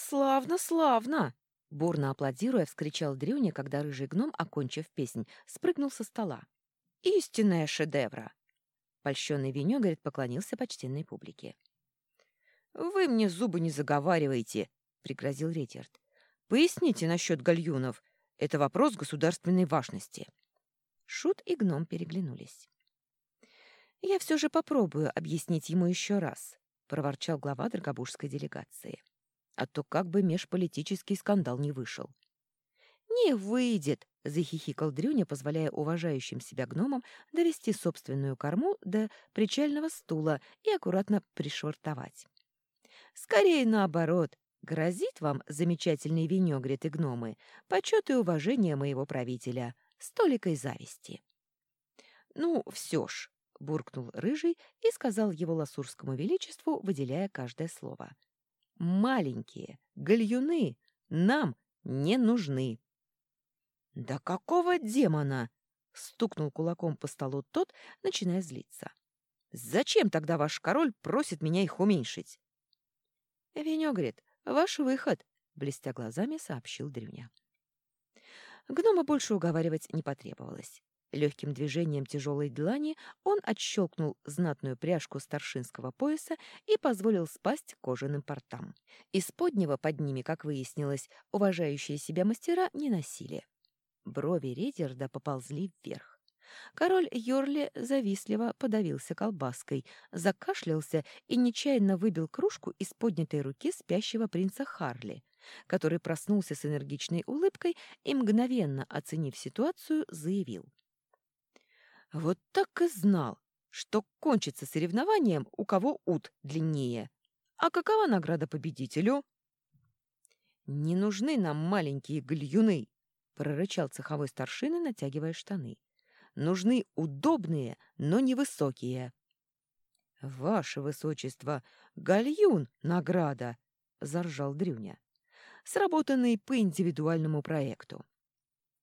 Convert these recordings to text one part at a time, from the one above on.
«Славно, славно!» Бурно аплодируя, вскричал Дрюня, когда рыжий гном, окончив песнь, спрыгнул со стола. «Истинная шедевра!» Польщенный Венёгорит поклонился почтенной публике. «Вы мне зубы не заговаривайте!» — пригрозил Ретьярд. «Поясните насчет гальюнов. Это вопрос государственной важности». Шут и гном переглянулись. «Я все же попробую объяснить ему еще раз», — проворчал глава драгобужской делегации а то как бы межполитический скандал не вышел. «Не выйдет!» — захихикал Дрюня, позволяя уважающим себя гномам довести собственную корму до причального стула и аккуратно пришвартовать. «Скорее наоборот, грозит вам, замечательные винегрет гномы, почет и уважение моего правителя, столикой зависти». «Ну, все ж», — буркнул Рыжий и сказал его ласурскому величеству, выделяя каждое слово — маленькие, гальюны нам не нужны. «Да какого демона?» — стукнул кулаком по столу тот, начиная злиться. «Зачем тогда ваш король просит меня их уменьшить?» «Венёгрит, ваш выход», — блестя глазами сообщил Дрюня. Гнома больше уговаривать не потребовалось. Легким движением тяжелой длани он отщелкнул знатную пряжку старшинского пояса и позволил спасть кожаным портам. Из поднего под ними, как выяснилось, уважающие себя мастера не носили. Брови Редерда поползли вверх. Король Йорли завистливо подавился колбаской, закашлялся и нечаянно выбил кружку из поднятой руки спящего принца Харли, который проснулся с энергичной улыбкой и, мгновенно оценив ситуацию, заявил — вот так и знал, что кончится соревнованием, у кого ут длиннее. А какова награда победителю? «Не нужны нам маленькие гальюны», — прорычал цеховой старшина, натягивая штаны. «Нужны удобные, но невысокие». «Ваше высочество, гальюн — награда», — заржал Дрюня. «Сработанный по индивидуальному проекту.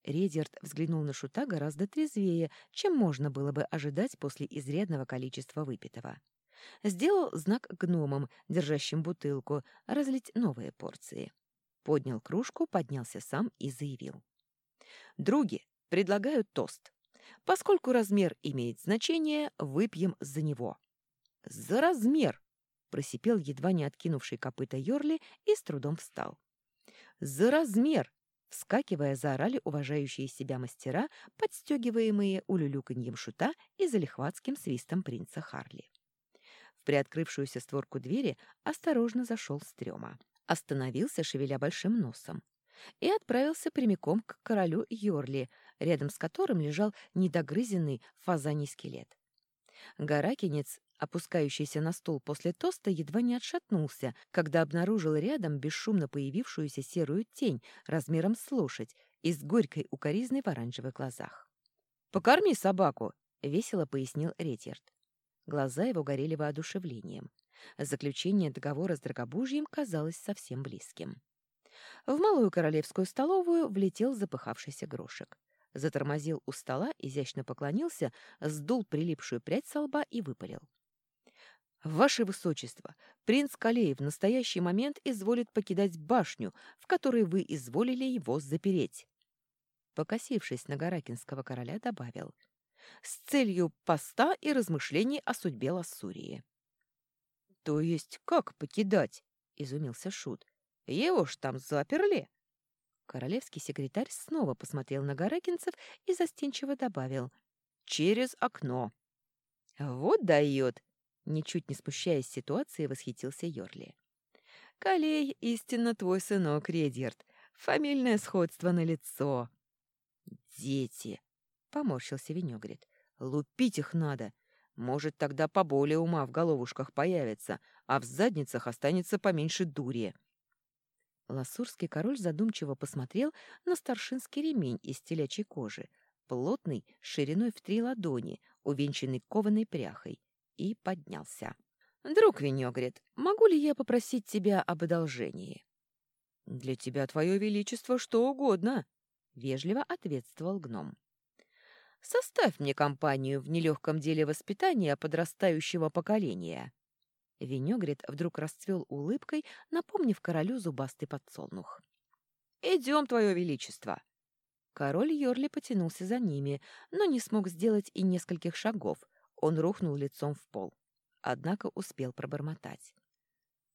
Редерт взглянул на Шута гораздо трезвее, чем можно было бы ожидать после изрядного количества выпитого. Сделал знак гномам, держащим бутылку, разлить новые порции. Поднял кружку, поднялся сам и заявил. «Други, предлагаю тост. Поскольку размер имеет значение, выпьем за него». «За размер!» — просипел едва не откинувший копыта Йорли и с трудом встал. «За размер!» Вскакивая, заорали уважающие себя мастера, подстегиваемые улюлюканьем шута и залихватским свистом принца Харли. В приоткрывшуюся створку двери осторожно зашел стрёма. Остановился, шевеля большим носом, и отправился прямиком к королю Йорли, рядом с которым лежал недогрызенный фазаний скелет. Гаракинец опускающийся на стул после тоста, едва не отшатнулся, когда обнаружил рядом бесшумно появившуюся серую тень размером с лошадь и с горькой укоризной в оранжевых глазах. «Покорми собаку!» — весело пояснил Ретьерд. Глаза его горели воодушевлением. Заключение договора с Драгобужьем казалось совсем близким. В малую королевскую столовую влетел запыхавшийся грошек. Затормозил у стола, изящно поклонился, сдул прилипшую прядь со лба и выпалил. «Ваше Высочество, принц Калей в настоящий момент изволит покидать башню, в которой вы изволили его запереть». Покосившись на Гаракинского короля, добавил «С целью поста и размышлений о судьбе Лассурии». «То есть как покидать?» — изумился Шут. «Его ж там заперли». Королевский секретарь снова посмотрел на Гаракинцев и застенчиво добавил «Через окно». «Вот дает!» Ничуть не смущаясь ситуации, восхитился Йорли. «Калей, истинно твой сынок, Редьярд. Фамильное сходство на лицо. «Дети!» — поморщился Венегрит. «Лупить их надо. Может, тогда поболее ума в головушках появится, а в задницах останется поменьше дури». Ласурский король задумчиво посмотрел на старшинский ремень из телячьей кожи, плотный, шириной в три ладони, увенчанный кованой пряхой, и поднялся. «Друг Венегрит, могу ли я попросить тебя об одолжении?» «Для тебя, твое величество, что угодно», — вежливо ответствовал гном. «Составь мне компанию в нелегком деле воспитания подрастающего поколения». Венегрет вдруг расцвел улыбкой, напомнив королю зубастый подсолнух. «Идем, твое величество!» Король Йорли потянулся за ними, но не смог сделать и нескольких шагов. Он рухнул лицом в пол. Однако успел пробормотать.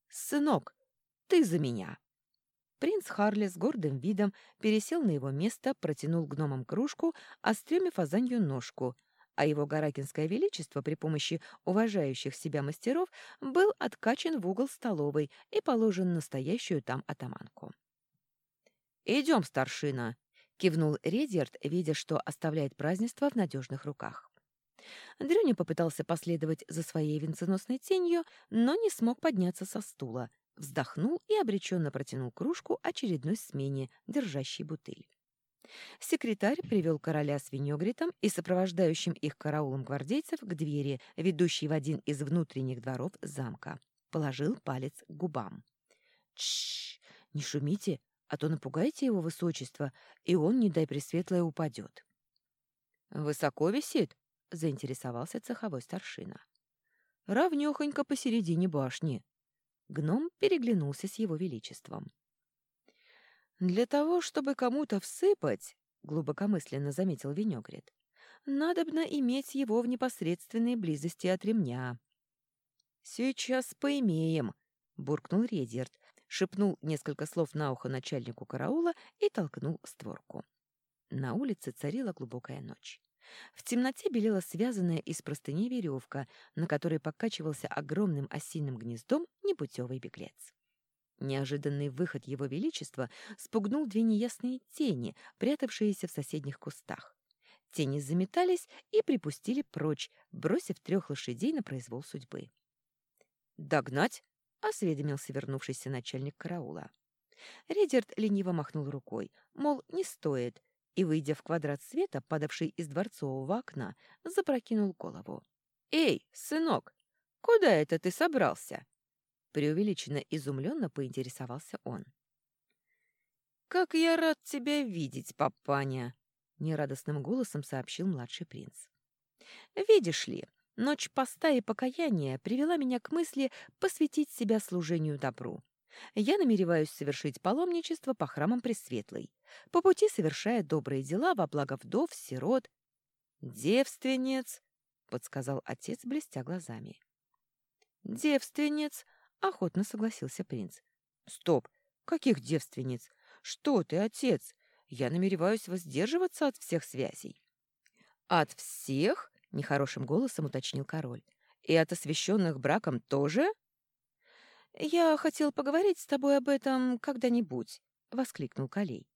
«Сынок, ты за меня!» Принц Харли с гордым видом пересел на его место, протянул гномам кружку, а стреме фазанью ножку, а его гаракинское величество при помощи уважающих себя мастеров был откачан в угол столовой и положен настоящую там атаманку. «Идем, старшина!» — кивнул Редерт, видя, что оставляет празднество в надежных руках. Дрюня попытался последовать за своей венценосной тенью, но не смог подняться со стула, вздохнул и обреченно протянул кружку очередной смене, держащей бутыль. Секретарь привел короля с винегритом и сопровождающим их караулом гвардейцев к двери, ведущей в один из внутренних дворов замка. Положил палец к губам. «Тш! Не шумите, а то напугаете его высочество, и он, не дай пресветлое, упадет». «Высоко висит?» — заинтересовался цеховой старшина. «Равнёхонько посередине башни», Гном переглянулся с его величеством. «Для того, чтобы кому-то всыпать, — глубокомысленно заметил Венегрет, — надобно иметь его в непосредственной близости от ремня». «Сейчас поимеем», — буркнул Редерт, шепнул несколько слов на ухо начальнику караула и толкнул створку. На улице царила глубокая ночь. В темноте белела связанная из простыни веревка, на которой покачивался огромным осиным гнездом непутевый беглец. Неожиданный выход его величества спугнул две неясные тени, прятавшиеся в соседних кустах. Тени заметались и припустили прочь, бросив трех лошадей на произвол судьбы. «Догнать?» — осведомился вернувшийся начальник караула. Редерт лениво махнул рукой, мол, не стоит, и, выйдя в квадрат света, падавший из дворцового окна, запрокинул голову. «Эй, сынок, куда это ты собрался?» Преувеличенно изумленно поинтересовался он. «Как я рад тебя видеть, папаня!» — нерадостным голосом сообщил младший принц. «Видишь ли, ночь поста и покаяния привела меня к мысли посвятить себя служению добру. Я намереваюсь совершить паломничество по храмам Пресветлой, по пути совершая добрые дела во благо вдов, сирот. «Девственниц!» — подсказал отец, блестя глазами. «Девственниц!» — охотно согласился принц. «Стоп! Каких девственниц? Что ты, отец? Я намереваюсь воздерживаться от всех связей». «От всех?» — нехорошим голосом уточнил король. «И от освященных браком тоже?» «Я хотел поговорить с тобой об этом когда-нибудь», — воскликнул Калей.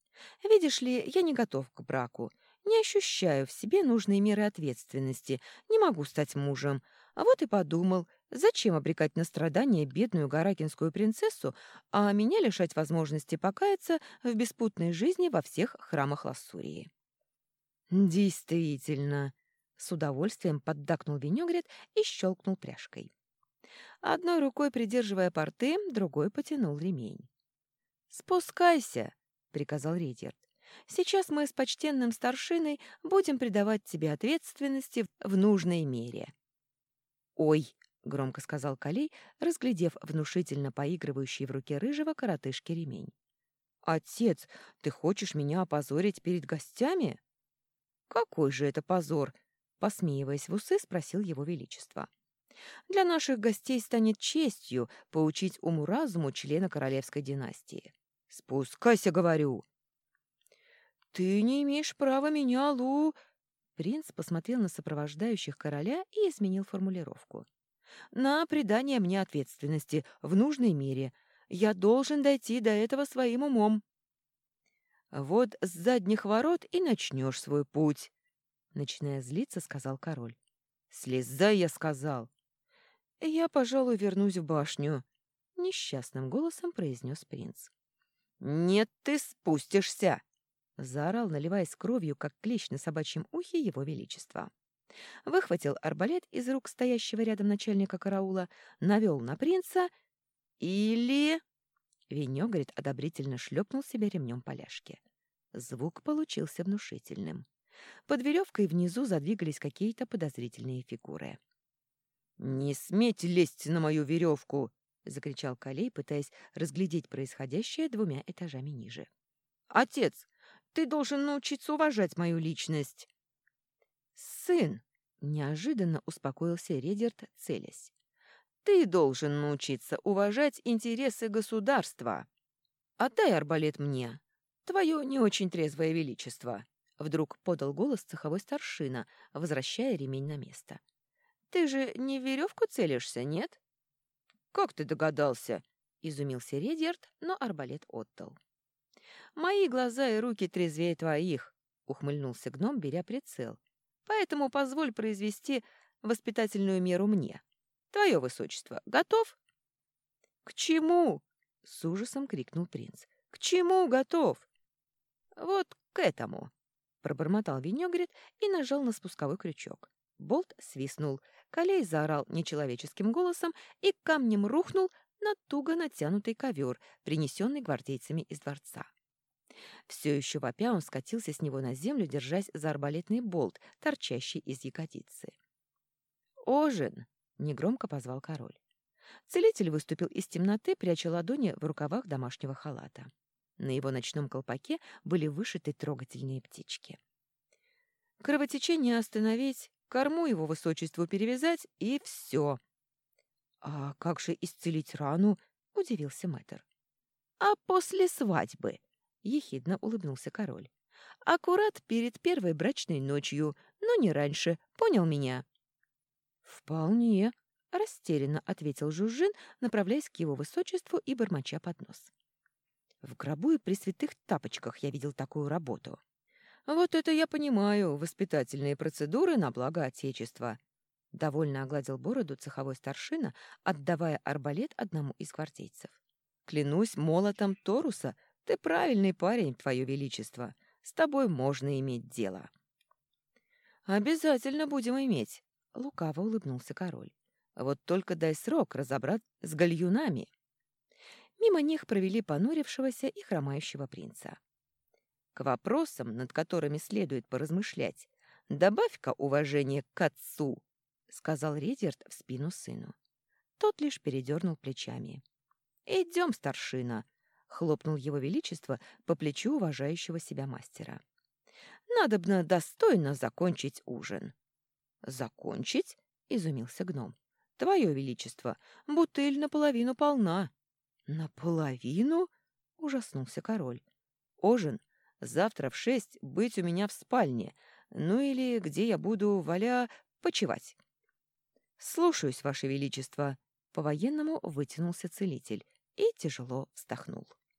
«Видишь ли, я не готов к браку, не ощущаю в себе нужной меры ответственности, не могу стать мужем. А вот и подумал, зачем обрекать на страдания бедную гаракинскую принцессу, а меня лишать возможности покаяться в беспутной жизни во всех храмах Лассурии». «Действительно», — с удовольствием поддакнул Венегрет и щелкнул пряжкой. Одной рукой придерживая порты, другой потянул ремень. «Спускайся!» — приказал Редерт. «Сейчас мы с почтенным старшиной будем придавать тебе ответственности в нужной мере». «Ой!» — громко сказал Калей, разглядев внушительно поигрывающий в руке рыжего коротышки ремень. «Отец, ты хочешь меня опозорить перед гостями?» «Какой же это позор?» — посмеиваясь в усы, спросил его величество. Для наших гостей станет честью поучить уму-разуму члена королевской династии. Спускайся, говорю. Ты не имеешь права меня, Лу... Принц посмотрел на сопровождающих короля и изменил формулировку. «На придание мне ответственности в нужной мере. Я должен дойти до этого своим умом». «Вот с задних ворот и начнешь свой путь», — начиная злиться, сказал король. «Слезай, я сказал!» «Я, пожалуй, вернусь в башню», — несчастным голосом произнес принц. «Нет, ты спустишься!» — заорал, наливаясь кровью, как клещ на собачьем ухе его величества. Выхватил арбалет из рук стоящего рядом начальника караула, навел на принца или... Венегрит одобрительно шлепнул себя ремнем поляшки. Звук получился внушительным. Под веревкой внизу задвигались какие-то подозрительные фигуры. «Не смейте лезть на мою веревку!» — закричал Калей, пытаясь разглядеть происходящее двумя этажами ниже. «Отец, ты должен научиться уважать мою личность!» «Сын!» — неожиданно успокоился Редерт, целясь. «Ты должен научиться уважать интересы государства. Отдай арбалет мне, твое не очень трезвое величество!» Вдруг подал голос цеховой старшина, возвращая ремень на место. «Ты же не в веревку целишься, нет?» «Как ты догадался?» — изумился Редьярд, но арбалет отдал. «Мои глаза и руки трезвее твоих», — ухмыльнулся гном, беря прицел. «Поэтому позволь произвести воспитательную меру мне. Твое высочество, готов?» «К чему?» — с ужасом крикнул принц. «К чему готов?» «Вот к этому», — пробормотал Венегрит и нажал на спусковой крючок. Болт свистнул, Калей заорал нечеловеческим голосом и камнем рухнул на туго натянутый ковер, принесенный гвардейцами из дворца. Все еще вопя он скатился с него на землю, держась за арбалетный болт, торчащий из ягодицы. «Ожин!» — негромко позвал король. Целитель выступил из темноты, пряча ладони в рукавах домашнего халата. На его ночном колпаке были вышиты трогательные птички. «Кровотечение остановить, корму его высочеству перевязать, и все. «А как же исцелить рану?» — удивился мэтр. «А после свадьбы?» — ехидно улыбнулся король. «Аккурат перед первой брачной ночью, но не раньше, понял меня?» «Вполне», — растерянно ответил Жужжин, направляясь к его высочеству и бормоча под нос. «В гробу и при святых тапочках я видел такую работу». «Вот это я понимаю, воспитательные процедуры на благо Отечества», — довольно огладил бороду цеховой старшина, отдавая арбалет одному из гвардейцев. «Клянусь молотом Торуса, ты правильный парень, Твое Величество. С тобой можно иметь дело». «Обязательно будем иметь», — лукаво улыбнулся король. «Вот только дай срок разобрать с гальюнами». Мимо них провели понурившегося и хромающего принца. К вопросам, над которыми следует поразмышлять, добавь-ка уважение к отцу, — сказал Редерт в спину сыну. Тот лишь передернул плечами. — Идем, старшина, — хлопнул его величество по плечу уважающего себя мастера. — Надобно достойно закончить ужин. — Закончить? — изумился гном. — Твое величество, бутыль наполовину полна. — Наполовину? — ужаснулся король. — Ужин Завтра в шесть быть у меня в спальне, ну или где я буду, валя, почевать. «Слушаюсь, Ваше Величество», — по-военному вытянулся целитель и тяжело вздохнул.